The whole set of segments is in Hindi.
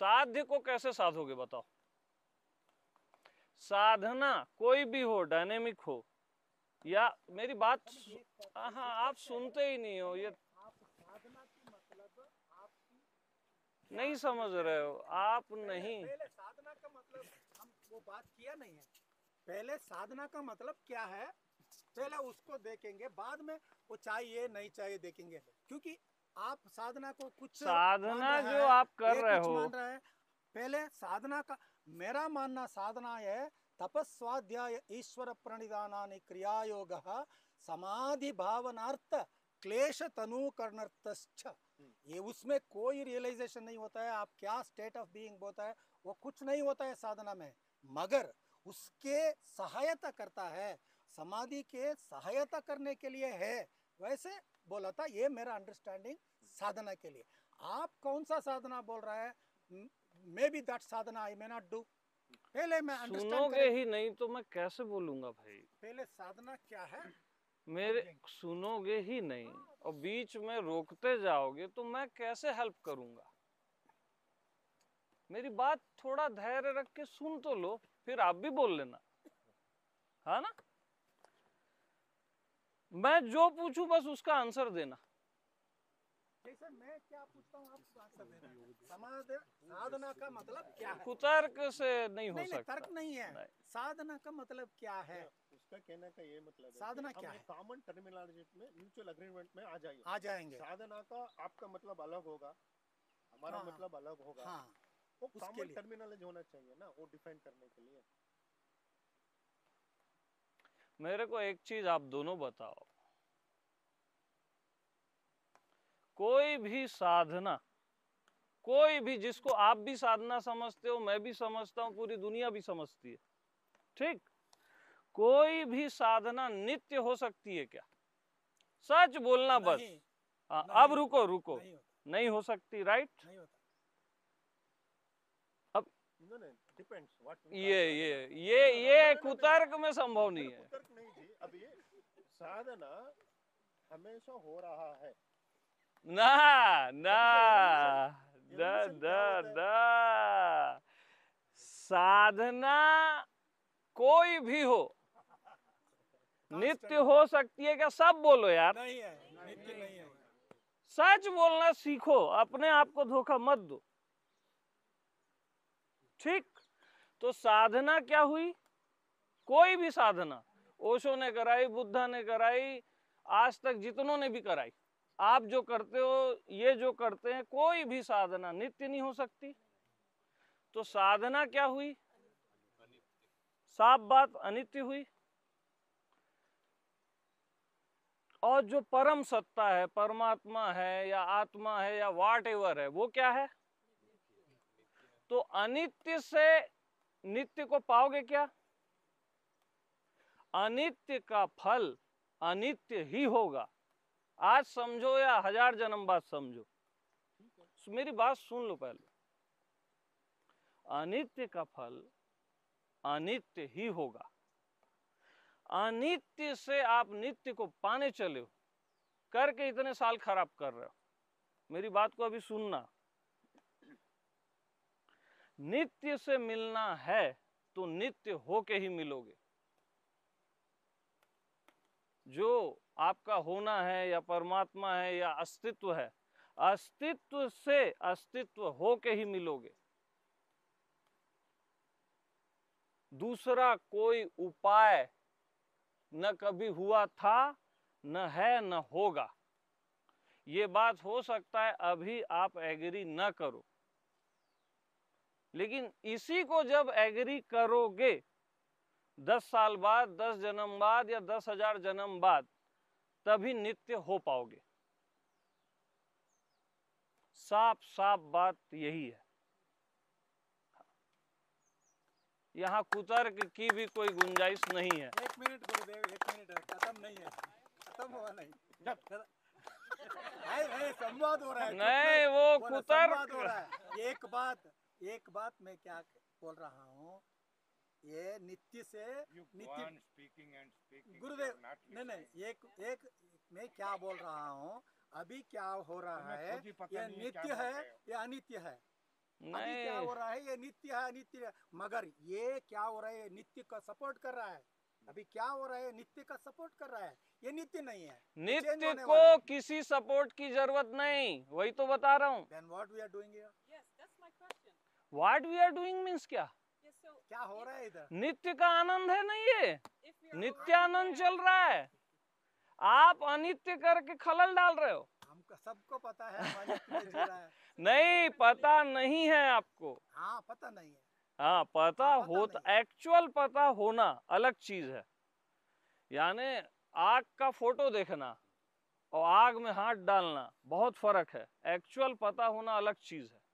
साध्य को कैसे साधोगे बताओ। साधना कोई भी हो डायनेमिक हो या मेरी बात हाँ आप सुनते ही नहीं हो ये मतलब नहीं समझ रहे हो आप नहीं पहले साधना का मतलब हम वो बात किया नहीं है। पहले साधना का मतलब क्या है? पहले उसको देखेंगे बाद में वो चाहिए नहीं चाहिए देखेंगे। क्योंकि आप साधना को कुछ साधना जो आप कर रहे हो। मान रहा है। पहले साधना का मेरा मानना साधना है तपस्वाध्याय ईश्वर प्रणिधानानि क्रियायोग समाधि भावनार्थ क्लेश तनु तनुकरणर्थश्च ये उसमें कोई रियलाइजेशन नहीं होता है आप क्या स्टेट ऑफ़ बीइंग होता है वो कुछ नहीं होता है साधना में। मगर उसके सहायता करता है समाधि के सहायता करने के लिए है। वैसे बोला था ये मेरा अंडरस्टैंडिंग साधना के लिए। आप कौन सा साधना बोल रहा है? May be that Sadhana I may not do पहले मैं सुनोगे ही नहीं तो मैं कैसे बोलूँगा भाई? पहले साधना क्या है? मेरे सुनोगे ही नहीं और बीच में रोकते जाओगे तो मैं कैसे हेल्प करूँगा? मेरी बात थोड़ा धैर्य रख के सुन तो लो फिर आप भी बोल लेना। है ना? मैं जो पूछूँ बस उसका आंसर देना। मैं क्या पूछता हूँ आप आंसर साधना का मतलब क्या है? कुतर्क से नहीं हो नहीं नहीं सकता। तर्क नहीं है। नहीं। साधना का मतलब क्या है? उसका कहने का ये मतलब है साधना क्या है? कॉमन टर्मिनोलॉजी में म्यूचुअल अग्रीमेंट में आ जाइए आ जाएँगे। साधना का आपका मतलब अलग होगा हमारा हाँ। मतलब अलग होगा। हाँ वो कॉमन टर्मिनोलॉजी होना चाहिए ना वो डिफाइन करने के लिए। मेरे को एक चीज़ आप दोनों बताओ। कोई भी साधना कोई भी जिसको आप भी साधना समझते हो मैं भी समझता हूँ पूरी दुनिया भी समझती है। ठीक? कोई भी साधना नित्य हो सकती है क्या? सच बोलना बस। नहीं, हाँ, अब रुको रुको। नहीं नहीं हो सकती राइट नहीं। डिपेंड्स व्हाट ये ये ये ये कुतर्क में संभव नहीं है। कुतर्क नहीं जी। अब ये साधना हमेशा हो रहा है। ना ना क्या ना ना साधना कोई भी हो नित्य हो सकती है क्या? सब बोलो यार। नहीं है नित्य नहीं है। सच बोलना सीखो अपने आप को धोखा मत दो। ठीक? तो साधना क्या हुई? कोई भी साधना। ओशो ने कराई, बुद्धा ने कराई, आज तक जितनों ने भी कराई। आप जो करते हो, ये जो करते हैं, कोई भी साधना नित्य नहीं हो सकती। तो साधना क्या हुई? साफ़ बात अनित्य हुई। और जो परम सत्ता है, परमात्मा है, या आत्मा है, या वाट एवर है, वो क्या है? तो अनित्य से नित्य को पाओगे क्या? अनित्य का फल अनित्य ही होगा। आज समझो या हज़ार जन्म बाद समझो। मेरी बात सुन लो पहले। अनित्य का फल अनित्य ही होगा। अनित्य से आप नित्य को पाने चले हो। करके इतने साल खराब कर रहे हो। मेरी बात को अभी सुनना। नित्य से मिलना है तो नित्य होके ही मिलोगे। जो आपका होना है, या परमात्मा है, या अस्तित्व है, अस्तित्व से अस्तित्व होके ही मिलोगे। दूसरा कोई उपाय न कभी हुआ था, न है, न होगा। ये बात हो सकता है, अभी आप एग्री न करो। लेकिन इसी को जब एग्री करोगे दस साल बाद दस जन्म बाद या दस हज़ार जन्म बाद तभी नित्य हो पाओगे। साफ़ साफ़ बात यही है। यहाँ कुतर्क की भी कोई गुंजाइश नहीं है। एक मिनट गुरुदेव एक मिनट खत्म नहीं है। खत्म हुआ नहीं। नहीं नहीं संवाद हो रहा है। नहीं, वो कुतर्क- एक बात एक बात मैं क्या बोल रहा हूँ ये नित्य से नित्य गुरुदेव नहीं नहीं एक एक मैं क्या बोल रहा हूँ अभी क्या हो रहा है ये नित्य है ये अनित्य है? अभी क्या हो रहा है ये नित्य है नित्य है मगर ये क्या हो रहा है ये नित्य का सपोर्ट कर रहा है? अभी क्या हो रहा है नित्य का सपोर्ट कर रहा है? ये नित्य नहीं है नित्य को है। किसी सपोर्ट की ज़रूरत नहीं वही तो बता रहा हूँ। What we are doing means क्या? क्या हो रहा है इधर? नित्य का आनंद है नहीं ये? नित्य आनंद चल रहा है। आप अनित्य करके खलल डाल रहे हो। हमको सबको पता है है। नहीं पता नहीं। है आपको। हाँ पता नहीं है। हाँ पता हाँ, पता होता एक्चुअल पता होना अलग चीज़ है। यानी आग का फ़ोटो देखना और आग में हाथ डालना बहुत फ़र्क है। एक्चुअल पता होना अलग चीज़ है।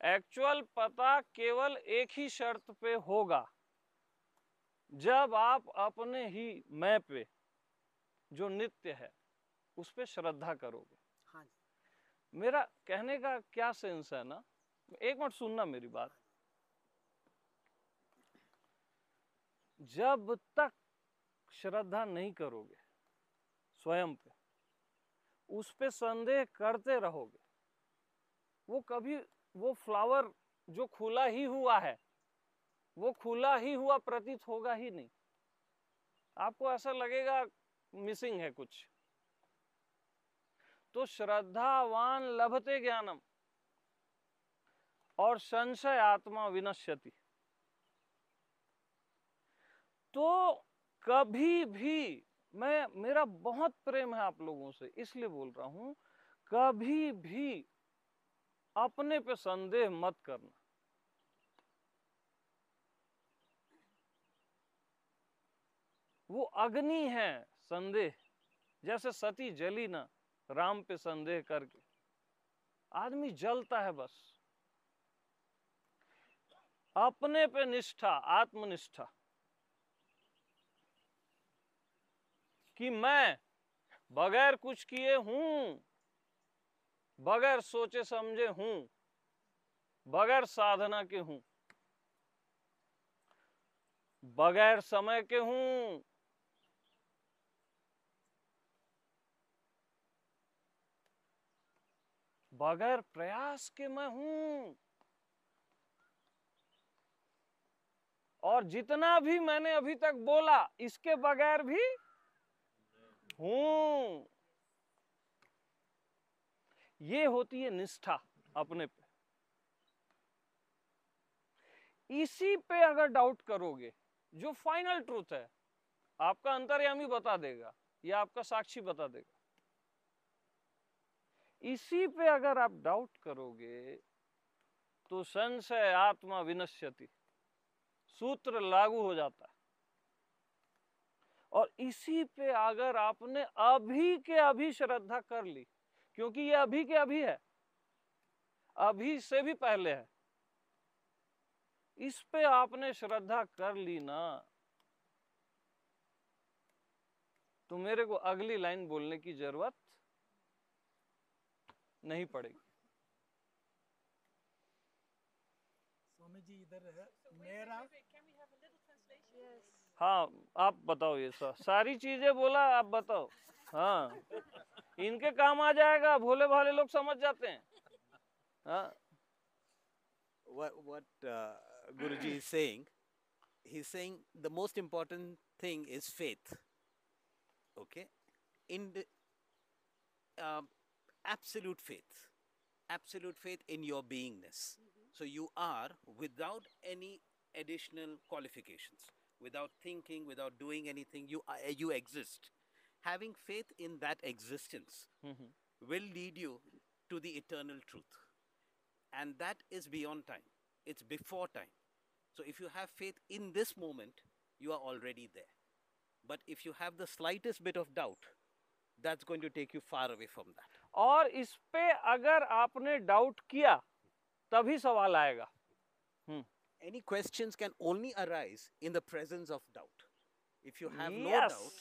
एक्चुअल पता केवल एक ही शर्त पे होगा। जब आप अपने ही मैं पे जो नित्य है उस पे श्रद्धा करोगे। हाँ जी। मेरा कहने का क्या सेंस है ना? एक मिनट सुनना मेरी बात। जब तक श्रद्धा नहीं करोगे स्वयं पे उस पे संदेह करते रहोगे वो कभी वो फ्लावर जो खुला ही हुआ है, वो खुला ही हुआ प्रतीत होगा ही नहीं। आपको ऐसा लगेगा मिसिंग है कुछ। तो श्रद्धावान लभते ज्ञानम और संशय आत्मा विनश्यति। तो कभी भी मैं, मेरा बहुत प्रेम है आप लोगों से, इसलिए बोल रहा हूँ, कभी भी अपने पे संदेह मत करना। वो अग्नि है संदेह, जैसे सती जली ना, राम पे संदेह करके। आदमी जलता है बस। अपने पे निष्ठा, आत्मनिष्ठा। कि मैं बगैर कुछ किए हूँ बगैर सोचे समझे हूँ, बगैर साधना के हूँ, बगैर समय के हूँ, बगैर प्रयास के मैं हूँ, और जितना भी मैंने अभी तक बोला, इसके बगैर भी हूँ। ये होती है निष्ठा अपने पे। इसी पे अगर डाउट करोगे, जो फाइनल ट्रूथ है, आपका अंतर्यामी बता देगा, या आपका साक्षी बता देगा। इसी पे अगर आप डाउट करोगे तो संशय आत्मा विनश्यति, सूत्र लागू हो जाता है। और इसी पे अगर आपने अभी के अभी श्रद्धा कर ली क्योंकि ये अभी के अभी है। अभी से भी पहले है। इस पे आपने श्रद्धा कर ली ना तो मेरे को अगली लाइन बोलने की ज़रूरत नहीं पड़ेगी। स्वामी जी इधर मेरा. हाँ आप बताओ ये सारी चीज़ें बोला आप बताओ। हाँ। इनके काम आ जाएगा भोले भाले लोग समझ जाते हैं हाँ what what uh, Guruji is saying, he's saying the most important thing is faith. Okay, in the, um, absolute faith, absolute faith in your beingness. Mm-hmm. So you are without any additional qualifications, without thinking, without doing anything. You are, you exist. Having faith in that existence hmm, hmm, will lead you to the eternal truth. And that is beyond time, it's before time. So if you have faith in this moment, you are already there. But if you have the slightest bit of doubt, that's going to take you far away from that. और इस पे अगर आपने डाउट किया तभी सवाल आएगा Any questions can only arise in the presence of doubt. If you have no Yes. doubt,